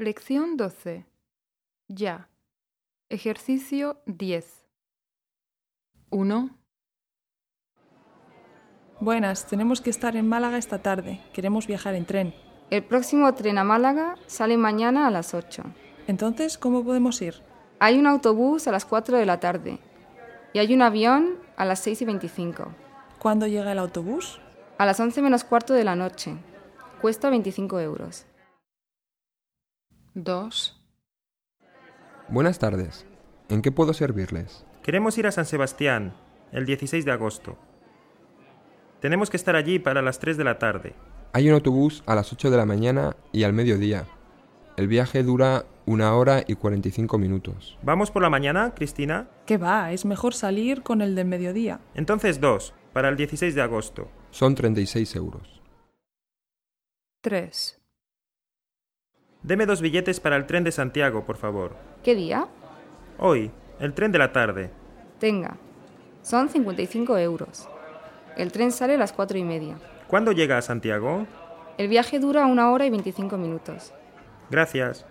Lección 12. Ya. Ejercicio 10. 1, Buenas, tenemos que estar en Málaga esta tarde. Queremos viajar en tren. El próximo tren a Málaga sale mañana a las 8. Entonces, ¿cómo podemos ir? Hay un autobús a las 4 de la tarde y hay un avión a las 6 y 25. ¿Cuándo llega el autobús? A las 11 menos cuarto de la noche. Cuesta 25 euros. 2, Buenas tardes. ¿En qué puedo servirles? Queremos ir a San Sebastián el 16 de agosto. Tenemos que estar allí para las 3 de la tarde. Hay un autobús a las 8 de la mañana y al mediodía. El viaje dura una hora y 45 minutos. ¿Vamos por la mañana, Cristina? ¿Qué va? Es mejor salir con el del mediodía. Entonces dos, para el 16 de agosto. Son 36 euros. 3, Deme dos billetes para el tren de Santiago, por favor. ¿Qué día? Hoy, el tren de la tarde. Tenga. Son 55 euros. El tren sale a las 4 y media. ¿Cuándo llega a Santiago? El viaje dura una hora y 25 minutos. Gracias.